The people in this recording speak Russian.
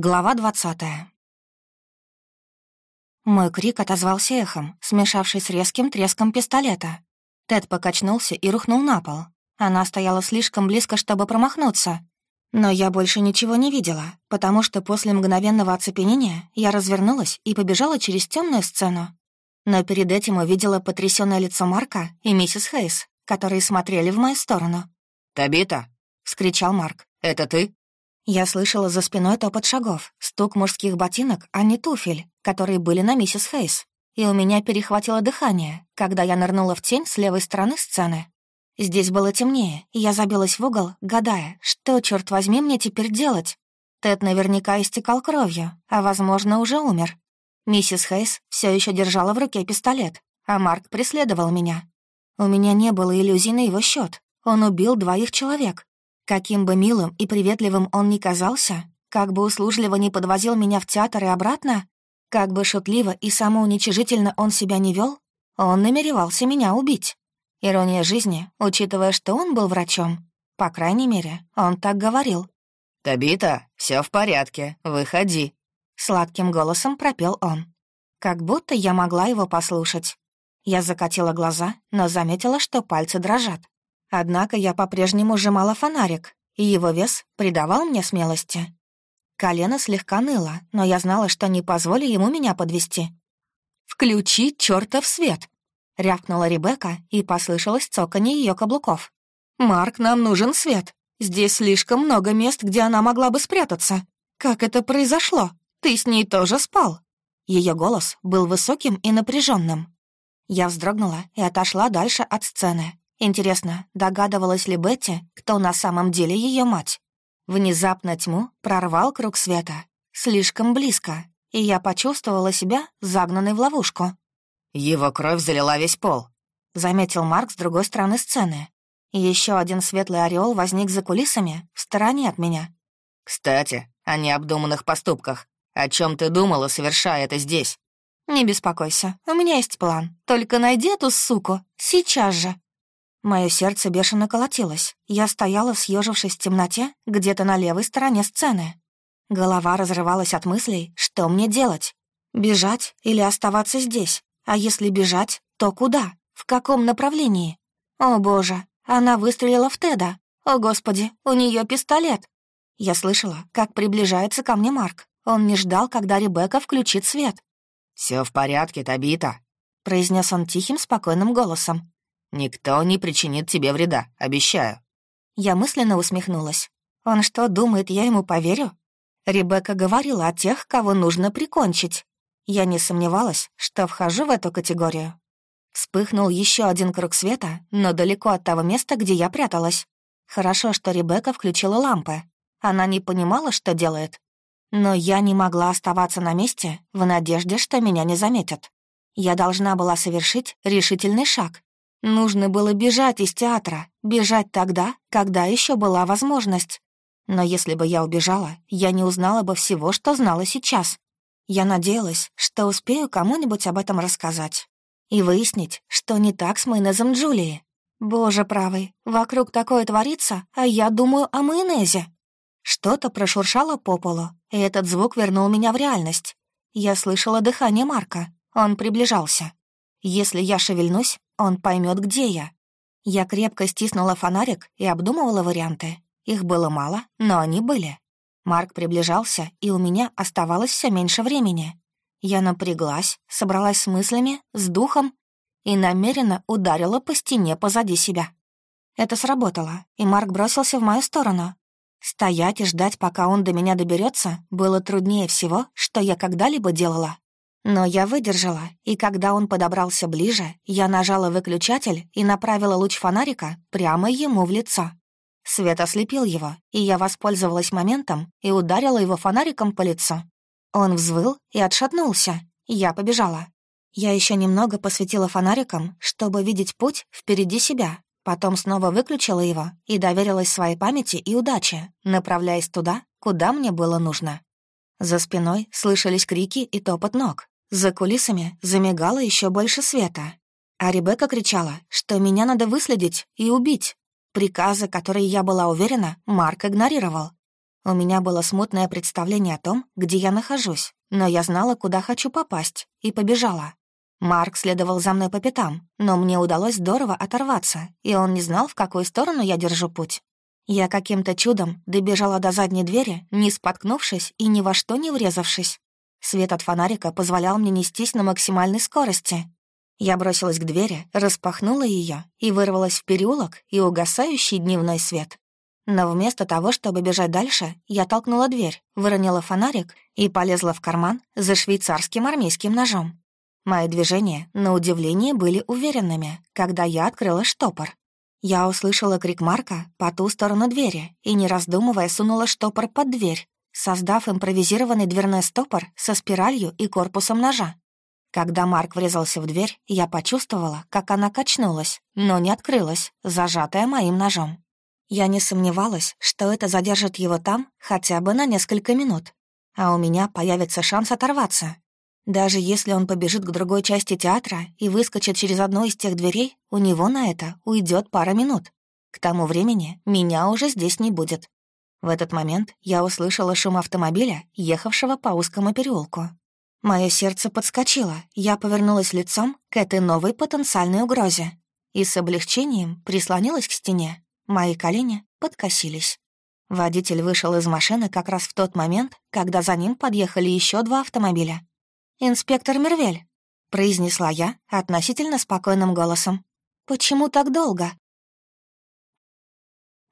Глава двадцатая. Мой крик отозвался эхом, смешавшись с резким треском пистолета. Тед покачнулся и рухнул на пол. Она стояла слишком близко, чтобы промахнуться. Но я больше ничего не видела, потому что после мгновенного оцепенения я развернулась и побежала через темную сцену. Но перед этим увидела потрясённое лицо Марка и миссис Хейс, которые смотрели в мою сторону. «Табита!» — вскричал Марк. «Это ты?» Я слышала за спиной топот шагов, стук мужских ботинок, а не туфель, которые были на миссис Хейс. И у меня перехватило дыхание, когда я нырнула в тень с левой стороны сцены. Здесь было темнее, и я забилась в угол, гадая, что, черт возьми, мне теперь делать. Тед наверняка истекал кровью, а, возможно, уже умер. Миссис Хейс все еще держала в руке пистолет, а Марк преследовал меня. У меня не было иллюзий на его счет. Он убил двоих человек, Каким бы милым и приветливым он ни казался, как бы услужливо не подвозил меня в театр и обратно, как бы шутливо и самоуничижительно он себя не вел, он намеревался меня убить. Ирония жизни, учитывая, что он был врачом. По крайней мере, он так говорил. «Табита, все в порядке, выходи», — сладким голосом пропел он. Как будто я могла его послушать. Я закатила глаза, но заметила, что пальцы дрожат. Однако я по-прежнему сжимала фонарик, и его вес придавал мне смелости. Колено слегка ныло, но я знала, что не позволю ему меня подвести. «Включи чертов свет!» — рявкнула Ребекка, и послышалось цоканье ее каблуков. «Марк, нам нужен свет. Здесь слишком много мест, где она могла бы спрятаться. Как это произошло? Ты с ней тоже спал?» Ее голос был высоким и напряженным. Я вздрогнула и отошла дальше от сцены, Интересно, догадывалась ли Бетти, кто на самом деле ее мать? Внезапно тьму прорвал круг света. Слишком близко, и я почувствовала себя загнанной в ловушку. «Его кровь залила весь пол», — заметил Марк с другой стороны сцены. Еще один светлый ореол возник за кулисами, в стороне от меня. «Кстати, о необдуманных поступках. О чем ты думала, совершая это здесь?» «Не беспокойся, у меня есть план. Только найди эту суку, сейчас же». Мое сердце бешено колотилось. Я стояла, съежившись в темноте, где-то на левой стороне сцены. Голова разрывалась от мыслей, что мне делать? Бежать или оставаться здесь? А если бежать, то куда? В каком направлении? О, боже, она выстрелила в Теда. О, господи, у нее пистолет. Я слышала, как приближается ко мне Марк. Он не ждал, когда Ребекка включит свет. Все в порядке, Табита», — произнес он тихим, спокойным голосом. Никто не причинит тебе вреда, обещаю». Я мысленно усмехнулась. «Он что, думает, я ему поверю?» Ребекка говорила о тех, кого нужно прикончить. Я не сомневалась, что вхожу в эту категорию. Вспыхнул еще один круг света, но далеко от того места, где я пряталась. Хорошо, что Ребекка включила лампы. Она не понимала, что делает. Но я не могла оставаться на месте в надежде, что меня не заметят. Я должна была совершить решительный шаг, Нужно было бежать из театра, бежать тогда, когда еще была возможность. Но если бы я убежала, я не узнала бы всего, что знала сейчас. Я надеялась, что успею кому-нибудь об этом рассказать. И выяснить, что не так с майонезом Джулии. Боже правый, вокруг такое творится, а я думаю о майонезе. Что-то прошуршало по полу, и этот звук вернул меня в реальность. Я слышала дыхание Марка, он приближался. Если я шевельнусь, он поймет, где я. Я крепко стиснула фонарик и обдумывала варианты. Их было мало, но они были. Марк приближался, и у меня оставалось все меньше времени. Я напряглась, собралась с мыслями, с духом и намеренно ударила по стене позади себя. Это сработало, и Марк бросился в мою сторону. Стоять и ждать, пока он до меня доберется, было труднее всего, что я когда-либо делала. Но я выдержала, и когда он подобрался ближе, я нажала выключатель и направила луч фонарика прямо ему в лицо. Свет ослепил его, и я воспользовалась моментом и ударила его фонариком по лицу. Он взвыл и отшатнулся. Я побежала. Я еще немного посветила фонариком, чтобы видеть путь впереди себя. Потом снова выключила его и доверилась своей памяти и удаче, направляясь туда, куда мне было нужно. За спиной слышались крики и топот ног. За кулисами замигало еще больше света. А Ребекка кричала, что меня надо выследить и убить. Приказы, которые я была уверена, Марк игнорировал. У меня было смутное представление о том, где я нахожусь, но я знала, куда хочу попасть, и побежала. Марк следовал за мной по пятам, но мне удалось здорово оторваться, и он не знал, в какую сторону я держу путь. Я каким-то чудом добежала до задней двери, не споткнувшись и ни во что не врезавшись. Свет от фонарика позволял мне нестись на максимальной скорости. Я бросилась к двери, распахнула ее и вырвалась в переулок и угасающий дневной свет. Но вместо того, чтобы бежать дальше, я толкнула дверь, выронила фонарик и полезла в карман за швейцарским армейским ножом. Мои движения, на удивление, были уверенными, когда я открыла штопор. Я услышала крик Марка по ту сторону двери и, не раздумывая, сунула штопор под дверь, создав импровизированный дверной стопор со спиралью и корпусом ножа. Когда Марк врезался в дверь, я почувствовала, как она качнулась, но не открылась, зажатая моим ножом. Я не сомневалась, что это задержит его там хотя бы на несколько минут, а у меня появится шанс оторваться. Даже если он побежит к другой части театра и выскочит через одну из тех дверей, у него на это уйдет пара минут. К тому времени меня уже здесь не будет. В этот момент я услышала шум автомобиля, ехавшего по узкому переулку. Мое сердце подскочило, я повернулась лицом к этой новой потенциальной угрозе и с облегчением прислонилась к стене. Мои колени подкосились. Водитель вышел из машины как раз в тот момент, когда за ним подъехали еще два автомобиля. «Инспектор Мервель», — произнесла я относительно спокойным голосом. «Почему так долго?»